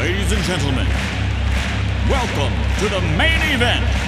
Ladies and gentlemen, welcome to the main event.